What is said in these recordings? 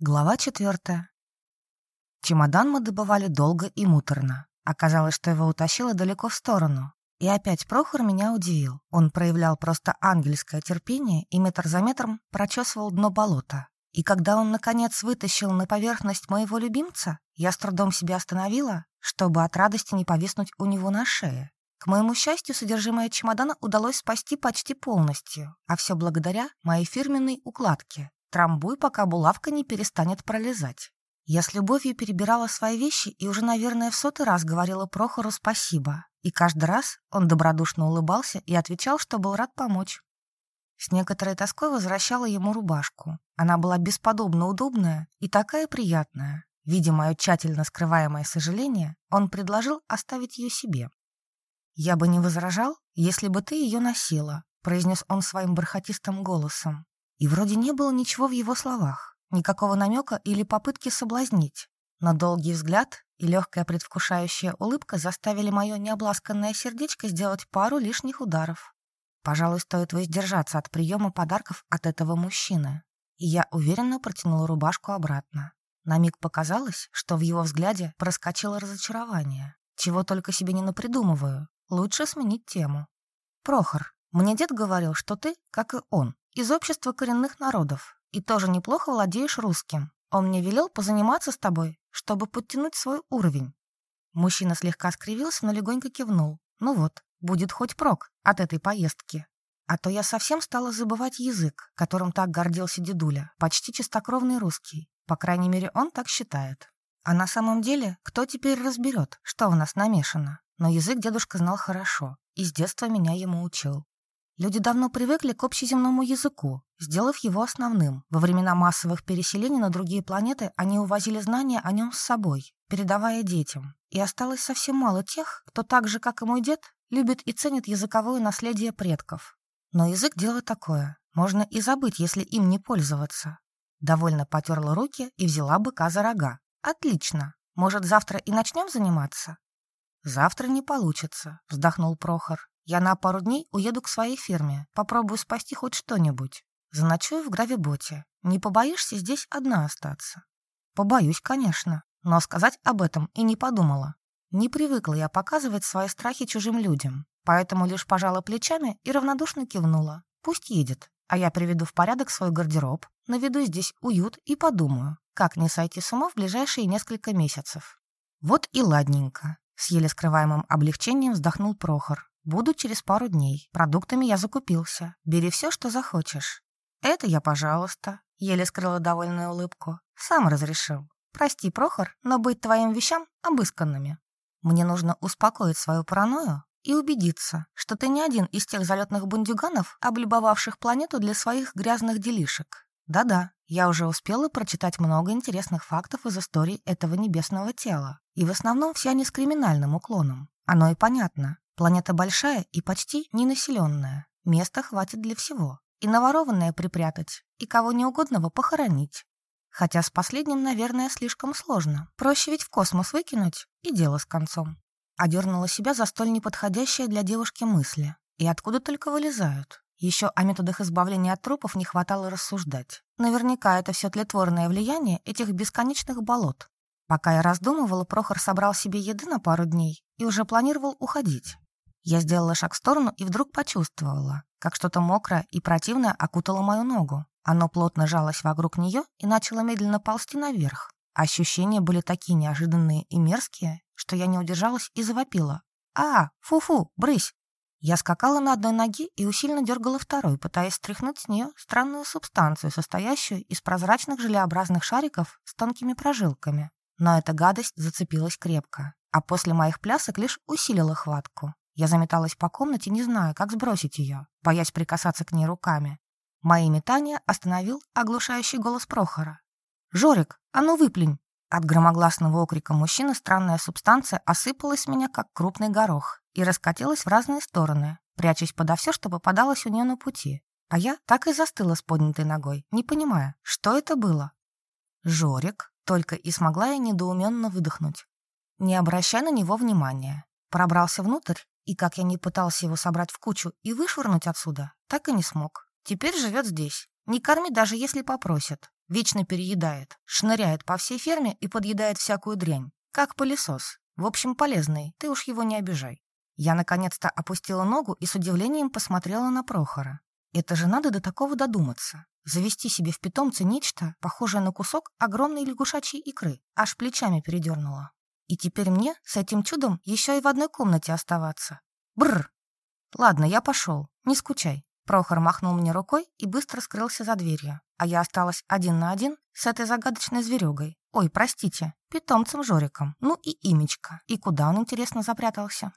Глава четвертая. Чемодан мы добывали долго и муторно. Оказалось, что его утащило далеко в сторону. И опять Прохор меня удивил. Он проявлял просто ангельское терпение и метр за метром прочесывал дно болота. И когда он, наконец, вытащил на поверхность моего любимца, я с трудом себя остановила, чтобы от радости не повиснуть у него на шее. К моему счастью, содержимое чемодана удалось спасти почти полностью, а все благодаря моей фирменной укладке, Трамбуй, пока булавка не перестанет пролезать. Я с любовью перебирала свои вещи и уже, наверное, в сотый раз говорила Прохору спасибо. И каждый раз он добродушно улыбался и отвечал, что был рад помочь. С некоторой тоской возвращала ему рубашку. Она была бесподобно удобная и такая приятная. Видя мое тщательно скрываемое сожаление, он предложил оставить ее себе. «Я бы не возражал, если бы ты ее носила», произнес он своим бархатистым голосом. И вроде не было ничего в его словах, никакого намека или попытки соблазнить. Но долгий взгляд и легкая предвкушающая улыбка заставили мое необласканное сердечко сделать пару лишних ударов. Пожалуй, стоит воздержаться от приема подарков от этого мужчины. И я уверенно протянула рубашку обратно. На миг показалось, что в его взгляде проскочило разочарование. Чего только себе не напридумываю. Лучше сменить тему. «Прохор, мне дед говорил, что ты, как и он, из общества коренных народов и тоже неплохо владеешь русским. Он мне велел позаниматься с тобой, чтобы подтянуть свой уровень». Мужчина слегка скривился, но легонько кивнул. «Ну вот, будет хоть прок от этой поездки. А то я совсем стала забывать язык, которым так гордился дедуля, почти чистокровный русский. По крайней мере, он так считает. А на самом деле, кто теперь разберет, что в нас намешано? Но язык дедушка знал хорошо, и с детства меня ему учил. Люди давно привыкли к общеземному языку, сделав его основным. Во времена массовых переселений на другие планеты они увозили знания о нем с собой, передавая детям. И осталось совсем мало тех, кто так же, как и мой дед, любит и ценит языковое наследие предков. Но язык – дело такое. Можно и забыть, если им не пользоваться. Довольно потерла руки и взяла быка за рога. Отлично. Может, завтра и начнем заниматься? Завтра не получится, вздохнул Прохор. Я на пару дней уеду к своей фирме, попробую спасти хоть что-нибудь. Заночую в гравиботе. Не побоишься здесь одна остаться? Побоюсь, конечно, но сказать об этом и не подумала. Не привыкла я показывать свои страхи чужим людям, поэтому лишь пожала плечами и равнодушно кивнула. Пусть едет, а я приведу в порядок свой гардероб, наведу здесь уют и подумаю, как не сойти с ума в ближайшие несколько месяцев. Вот и ладненько. С еле скрываемым облегчением вздохнул Прохор. Буду через пару дней. Продуктами я закупился. Бери все, что захочешь. Это я, пожалуйста. Еле скрыла довольную улыбку. Сам разрешил. Прости, Прохор, но быть твоим вещам обысканными. Мне нужно успокоить свою паранойю и убедиться, что ты не один из тех залетных бундюганов, облюбовавших планету для своих грязных делишек. Да-да, я уже успела прочитать много интересных фактов из истории этого небесного тела. И в основном все они с криминальным уклоном. Оно и понятно. Планета большая и почти ненаселенная. Места хватит для всего. И наворованное припрятать, и кого неугодного похоронить. Хотя с последним, наверное, слишком сложно. Проще ведь в космос выкинуть, и дело с концом. Одернула себя за столь неподходящие для девушки мысли. И откуда только вылезают. Еще о методах избавления от трупов не хватало рассуждать. Наверняка это все тлетворное влияние этих бесконечных болот. Пока я раздумывала, Прохор собрал себе еды на пару дней и уже планировал уходить. Я сделала шаг в сторону и вдруг почувствовала, как что-то мокрое и противное окутало мою ногу. Оно плотно жалось вокруг нее и начало медленно ползти наверх. Ощущения были такие неожиданные и мерзкие, что я не удержалась и завопила. «А, фу-фу, брысь!» Я скакала на одной ноге и усиленно дергала второй, пытаясь стряхнуть с нее странную субстанцию, состоящую из прозрачных желеобразных шариков с тонкими прожилками. Но эта гадость зацепилась крепко, а после моих плясок лишь усилила хватку. Я заметалась по комнате, не зная, как сбросить ее, боясь прикасаться к ней руками. Мои метания остановил оглушающий голос Прохора. «Жорик, а ну выплюнь!» От громогласного окрика мужчины странная субстанция осыпалась с меня, как крупный горох, и раскатилась в разные стороны, прячась подо все, что попадалось у нее на пути. А я так и застыла с поднятой ногой, не понимая, что это было. «Жорик!» — только и смогла я недоуменно выдохнуть. Не обращая на него внимания. Пробрался внутрь и как я не пытался его собрать в кучу и вышвырнуть отсюда, так и не смог. Теперь живет здесь. Не корми, даже если попросят. Вечно переедает, шныряет по всей ферме и подъедает всякую дрянь. Как пылесос. В общем, полезный, ты уж его не обижай. Я наконец-то опустила ногу и с удивлением посмотрела на Прохора. Это же надо до такого додуматься. Завести себе в питомце нечто, похожее на кусок огромной лягушачьей икры. Аж плечами передернула. И теперь мне с этим чудом еще и в одной комнате оставаться. Бррр! Ладно, я пошел, не скучай. Прохор махнул мне рукой и быстро скрылся за дверью, а я осталась один на один с этой загадочной зверюгой. Ой, простите, питомцем Жориком. Ну и имечко. И куда он, интересно, запрятался?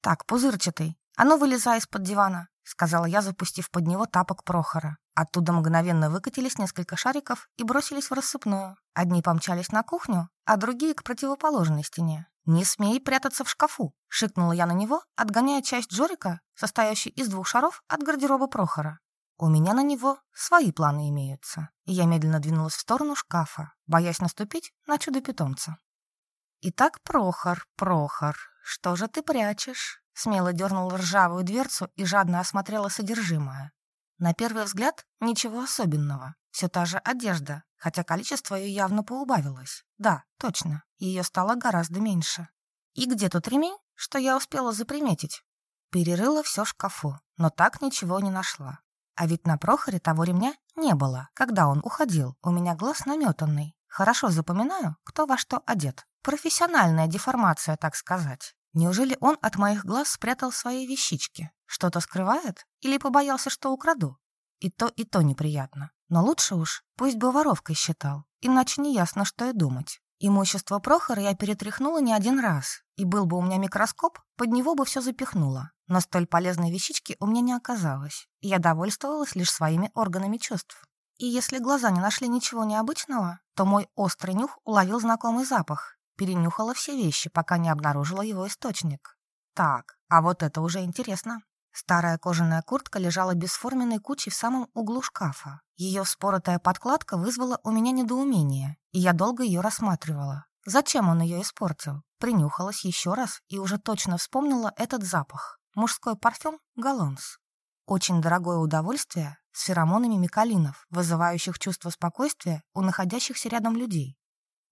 Так, пузырчатый, а ну вылезай из-под дивана, сказала я, запустив под него тапок Прохора. Оттуда мгновенно выкатились несколько шариков и бросились в рассыпную. Одни помчались на кухню, а другие к противоположной стене. «Не смей прятаться в шкафу!» — шикнула я на него, отгоняя часть Жорика, состоящей из двух шаров, от гардероба Прохора. У меня на него свои планы имеются, и я медленно двинулась в сторону шкафа, боясь наступить на чудо-питомца. «Итак, Прохор, Прохор, что же ты прячешь?» Смело дернула ржавую дверцу и жадно осмотрела содержимое. На первый взгляд ничего особенного. Все та же одежда, хотя количество ее явно поубавилось. Да, точно, ее стало гораздо меньше. И где тут ремень, что я успела заприметить? Перерыла все в шкафу, но так ничего не нашла. А ведь на Прохоре того ремня не было. Когда он уходил, у меня глаз наметанный. Хорошо запоминаю, кто во что одет. Профессиональная деформация, так сказать. Неужели он от моих глаз спрятал свои вещички? Что-то скрывает? Или побоялся, что украду? И то, и то неприятно. Но лучше уж, пусть бы воровкой считал, иначе не ясно, что и думать. Имущество Прохора я перетряхнула не один раз, и был бы у меня микроскоп, под него бы все запихнула. Но столь полезной вещички у меня не оказалось, и я довольствовалась лишь своими органами чувств. И если глаза не нашли ничего необычного, то мой острый нюх уловил знакомый запах, Перенюхала все вещи, пока не обнаружила его источник. Так, а вот это уже интересно. Старая кожаная куртка лежала бесформенной кучей в самом углу шкафа. Ее споротая подкладка вызвала у меня недоумение, и я долго ее рассматривала. Зачем он ее испортил? Принюхалась еще раз и уже точно вспомнила этот запах. Мужской парфюм «Галонс». Очень дорогое удовольствие с феромонами микалинов, вызывающих чувство спокойствия у находящихся рядом людей.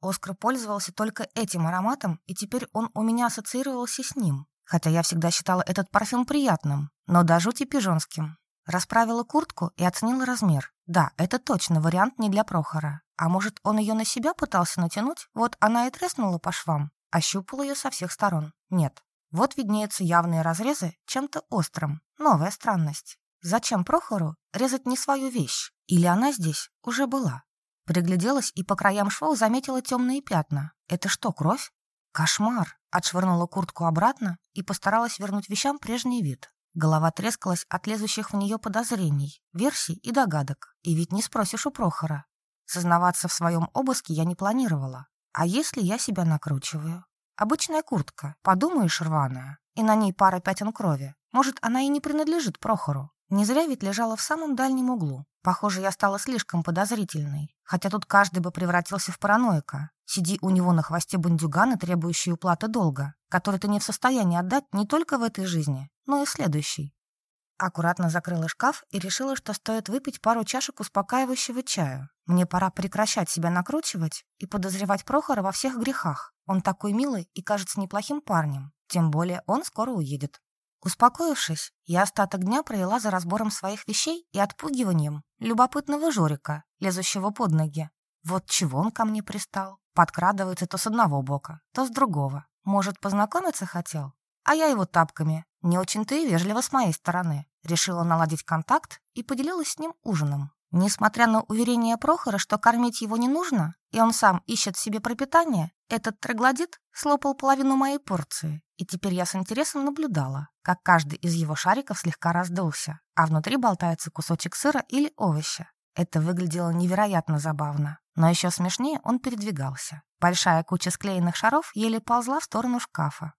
Оскар пользовался только этим ароматом, и теперь он у меня ассоциировался с ним, хотя я всегда считала этот парфюм приятным, но до жути пижонским. Расправила куртку и оценила размер. Да, это точно вариант не для Прохора. А может, он ее на себя пытался натянуть? Вот она и треснула по швам. Ощупала ее со всех сторон. Нет. Вот виднеются явные разрезы чем-то острым. Новая странность. Зачем Прохору резать не свою вещь? Или она здесь уже была? Пригляделась и по краям швов заметила темные пятна. Это что, кровь? Кошмар! Отшвырнула куртку обратно и постаралась вернуть вещам прежний вид. Голова трескалась от лезущих в нее подозрений, версий и догадок. И ведь не спросишь у Прохора. Сознаваться в своем обыске я не планировала. А если я себя накручиваю? Обычная куртка, подумаешь, рваная, и на ней пара пятен крови. Может, она и не принадлежит Прохору. Не зря ведь лежала в самом дальнем углу. Похоже, я стала слишком подозрительной. Хотя тут каждый бы превратился в параноика. Сиди у него на хвосте бандюганы, требующие уплаты долга, который ты не в состоянии отдать не только в этой жизни, но и в следующей. Аккуратно закрыла шкаф и решила, что стоит выпить пару чашек успокаивающего чая. Мне пора прекращать себя накручивать и подозревать Прохора во всех грехах. Он такой милый и кажется неплохим парнем. Тем более он скоро уедет. Успокоившись, я остаток дня провела за разбором своих вещей и отпугиванием любопытного Жорика, лезущего под ноги. Вот чего он ко мне пристал. Подкрадывается то с одного бока, то с другого. Может, познакомиться хотел? А я его тапками. Не очень-то и вежливо с моей стороны. Решила наладить контакт и поделилась с ним ужином. Несмотря на уверение Прохора, что кормить его не нужно, и он сам ищет себе пропитание, этот троглодит слопал половину моей порции, и теперь я с интересом наблюдала, как каждый из его шариков слегка раздулся, а внутри болтается кусочек сыра или овоща. Это выглядело невероятно забавно, но еще смешнее он передвигался. Большая куча склеенных шаров еле ползла в сторону шкафа.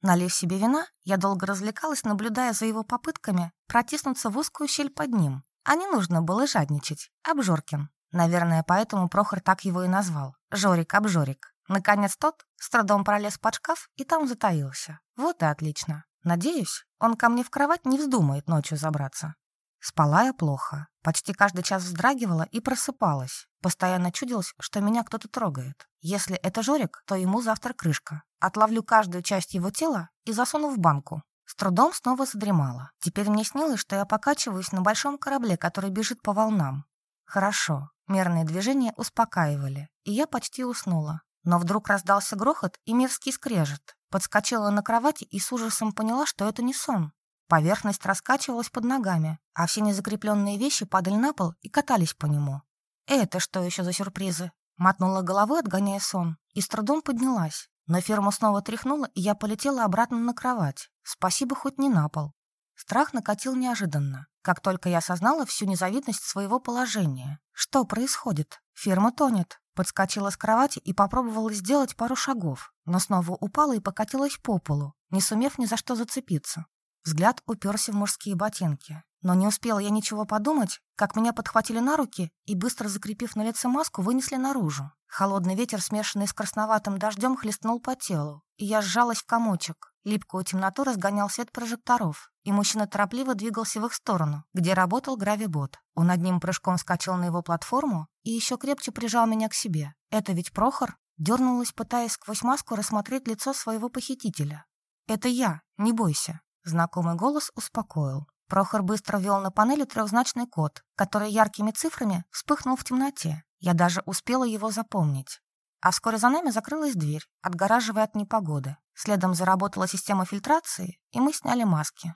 Налив себе вина, я долго развлекалась, наблюдая за его попытками протиснуться в узкую щель под ним, а не нужно было жадничать. Обжоркин. Наверное, поэтому Прохор так его и назвал. Жорик-обжорик. Наконец тот с трудом пролез под шкаф и там затаился. Вот и отлично. Надеюсь, он ко мне в кровать не вздумает ночью забраться. Спала я плохо. Почти каждый час вздрагивала и просыпалась. Постоянно чудилось, что меня кто-то трогает. Если это Жорик, то ему завтра крышка. Отловлю каждую часть его тела и засуну в банку. С трудом снова задремала. Теперь мне снилось, что я покачиваюсь на большом корабле, который бежит по волнам. Хорошо. Мерные движения успокаивали, и я почти уснула. Но вдруг раздался грохот и мерзкий скрежет. Подскочила на кровати и с ужасом поняла, что это не сон. Поверхность раскачивалась под ногами, а все незакрепленные вещи падали на пол и катались по нему. «Это что еще за сюрпризы?» Мотнула головой, отгоняя сон, и с трудом поднялась. Но ферму снова тряхнула, и я полетела обратно на кровать. Спасибо, хоть не на пол. Страх накатил неожиданно, как только я осознала всю незавидность своего положения. Что происходит? Ферма тонет. Подскочила с кровати и попробовала сделать пару шагов, но снова упала и покатилась по полу, не сумев ни за что зацепиться. Взгляд уперся в мужские ботинки. Но не успела я ничего подумать, как меня подхватили на руки и, быстро закрепив на лице маску, вынесли наружу. Холодный ветер, смешанный с красноватым дождем, хлестнул по телу, я сжалась в комочек. Липкую темноту разгонял свет прожекторов, и мужчина торопливо двигался в их сторону, где работал гравибот. Он одним прыжком скачал на его платформу и еще крепче прижал меня к себе. «Это ведь Прохор?» Дернулась, пытаясь сквозь маску рассмотреть лицо своего похитителя. «Это я, не бойся». Знакомый голос успокоил. Прохор быстро ввел на панели трехзначный код, который яркими цифрами вспыхнул в темноте. Я даже успела его запомнить. А вскоре за нами закрылась дверь, отгораживая от непогоды. Следом заработала система фильтрации, и мы сняли маски.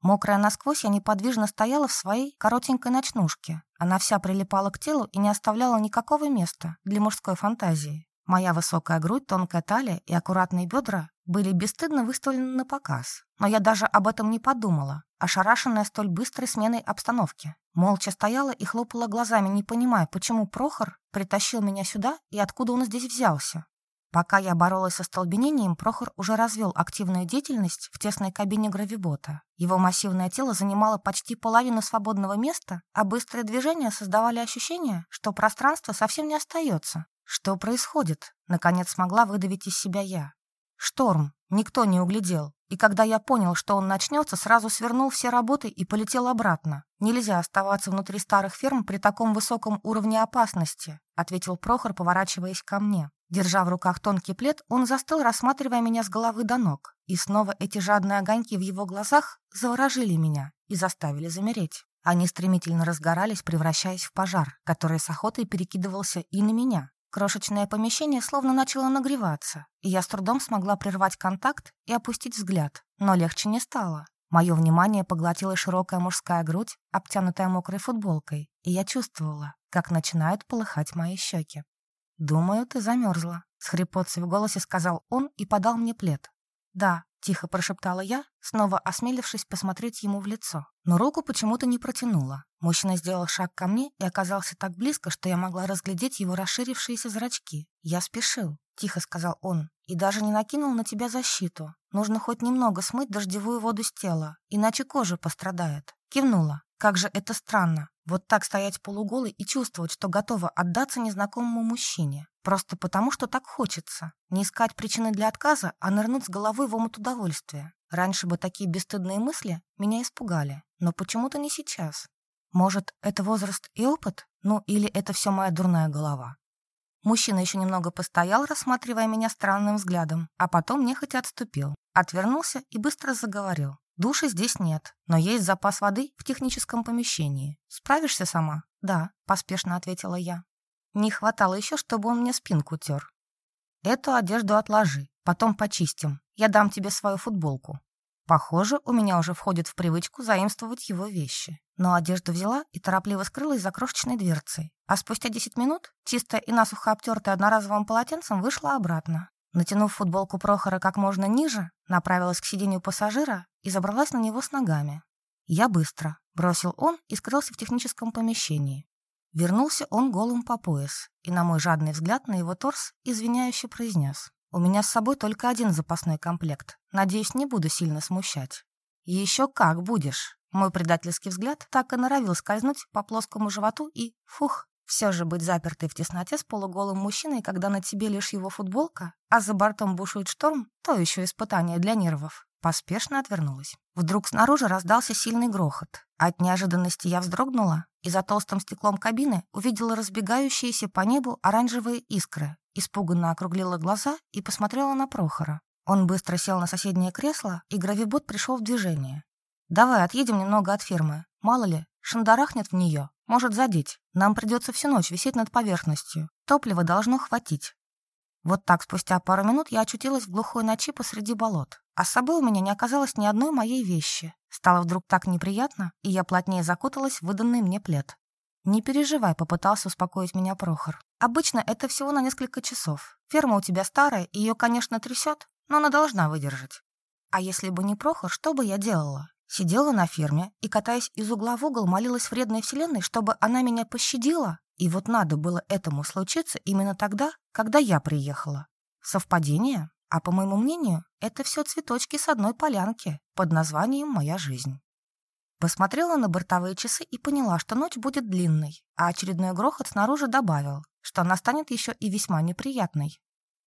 Мокрая насквозь, я неподвижно стояла в своей коротенькой ночнушке. Она вся прилипала к телу и не оставляла никакого места для мужской фантазии. Моя высокая грудь, тонкая талия и аккуратные бедра были бесстыдно выставлены на показ. Но я даже об этом не подумала, ошарашенная столь быстрой сменой обстановки. Молча стояла и хлопала глазами, не понимая, почему Прохор притащил меня сюда и откуда он здесь взялся. Пока я боролась со столбенением, Прохор уже развел активную деятельность в тесной кабине гравибота. Его массивное тело занимало почти половину свободного места, а быстрые движения создавали ощущение, что пространство совсем не остается, «Что происходит?» — наконец смогла выдавить из себя я. «Шторм. Никто не углядел. И когда я понял, что он начнется, сразу свернул все работы и полетел обратно. Нельзя оставаться внутри старых ферм при таком высоком уровне опасности», — ответил Прохор, поворачиваясь ко мне. Держа в руках тонкий плед, он застыл, рассматривая меня с головы до ног. И снова эти жадные огоньки в его глазах заворожили меня и заставили замереть. Они стремительно разгорались, превращаясь в пожар, который с охотой перекидывался и на меня. Крошечное помещение словно начало нагреваться, и я с трудом смогла прервать контакт и опустить взгляд, но легче не стало. Мое внимание поглотила широкая мужская грудь, обтянутая мокрой футболкой, и я чувствовала, как начинают полыхать мои щеки. «Думаю, ты замерзла», — с хрипотцей в голосе сказал он и подал мне плед. «Да», — тихо прошептала я, снова осмелившись посмотреть ему в лицо. Но руку почему-то не протянула. Мужчина сделал шаг ко мне и оказался так близко, что я могла разглядеть его расширившиеся зрачки. «Я спешил», — тихо сказал он, — «и даже не накинул на тебя защиту. Нужно хоть немного смыть дождевую воду с тела, иначе кожа пострадает». Кивнула. Как же это странно. Вот так стоять полуголой и чувствовать, что готова отдаться незнакомому мужчине. Просто потому, что так хочется. Не искать причины для отказа, а нырнуть с головой в омут удовольствия. Раньше бы такие бесстыдные мысли меня испугали. Но почему-то не сейчас. Может, это возраст и опыт? Ну, или это все моя дурная голова? Мужчина еще немного постоял, рассматривая меня странным взглядом, а потом нехотя отступил. Отвернулся и быстро заговорил. Души здесь нет, но есть запас воды в техническом помещении. Справишься сама? Да, поспешно ответила я. Не хватало еще, чтобы он мне спинку тер. Эту одежду отложи, потом почистим. Я дам тебе свою футболку. Похоже, у меня уже входит в привычку заимствовать его вещи. Но одежду взяла и торопливо скрылась за крошечной дверцей. А спустя 10 минут, чистая и насухо обтертая одноразовым полотенцем, вышла обратно. Натянув футболку Прохора как можно ниже, направилась к сиденью пассажира и забралась на него с ногами. «Я быстро», — бросил он и скрылся в техническом помещении. Вернулся он голым по пояс, и на мой жадный взгляд на его торс извиняюще произнес. «У меня с собой только один запасной комплект. Надеюсь, не буду сильно смущать». «Еще как будешь!» Мой предательский взгляд так и норовил скользнуть по плоскому животу и, фух, все же быть запертой в тесноте с полуголым мужчиной, когда на тебе лишь его футболка, а за бортом бушует шторм, то еще испытание для нервов. Поспешно отвернулась. Вдруг снаружи раздался сильный грохот. От неожиданности я вздрогнула и за толстым стеклом кабины увидела разбегающиеся по небу оранжевые искры. Испуганно округлила глаза и посмотрела на Прохора. Он быстро сел на соседнее кресло, и гравибот пришел в движение. «Давай отъедем немного от фермы. Мало ли, шандарахнет в нее. Может задеть. Нам придется всю ночь висеть над поверхностью. Топлива должно хватить. Вот так спустя пару минут я очутилась в глухой ночи посреди болот. А с собой у меня не оказалось ни одной моей вещи. Стало вдруг так неприятно, и я плотнее закуталась в выданный мне плед. «Не переживай», — попытался успокоить меня Прохор. «Обычно это всего на несколько часов. Ферма у тебя старая, ее, конечно, трясет, но она должна выдержать. А если бы не Прохор, что бы я делала? Сидела на ферме и, катаясь из угла в угол, молилась вредной вселенной, чтобы она меня пощадила? И вот надо было этому случиться именно тогда, когда я приехала. Совпадение? А по моему мнению, это все цветочки с одной полянки под названием «Моя жизнь». Посмотрела на бортовые часы и поняла, что ночь будет длинной, а очередной грохот снаружи добавил, что она станет еще и весьма неприятной.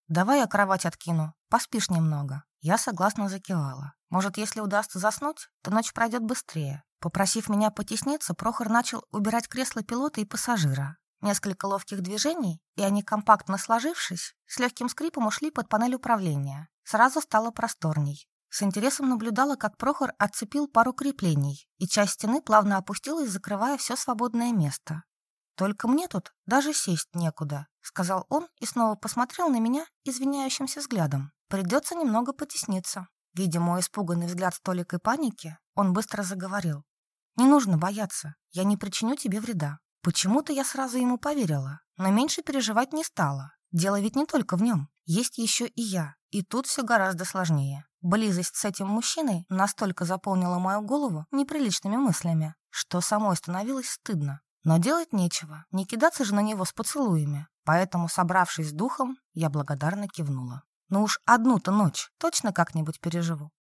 «Давай я кровать откину, поспишь немного». Я согласно закивала. Может, если удастся заснуть, то ночь пройдет быстрее. Попросив меня потесниться, Прохор начал убирать кресло пилота и пассажира. Несколько ловких движений, и они, компактно сложившись, с легким скрипом ушли под панель управления. Сразу стало просторней. С интересом наблюдала, как Прохор отцепил пару креплений, и часть стены плавно опустилась, закрывая все свободное место. «Только мне тут даже сесть некуда», — сказал он и снова посмотрел на меня извиняющимся взглядом. «Придется немного потесниться». Видя мой испуганный взгляд столикой паники, он быстро заговорил. «Не нужно бояться, я не причиню тебе вреда». Почему-то я сразу ему поверила, но меньше переживать не стала. Дело ведь не только в нем, есть еще и я, и тут все гораздо сложнее. Близость с этим мужчиной настолько заполнила мою голову неприличными мыслями, что самой становилось стыдно. Но делать нечего, не кидаться же на него с поцелуями. Поэтому, собравшись с духом, я благодарно кивнула. Ну уж одну-то ночь точно как-нибудь переживу.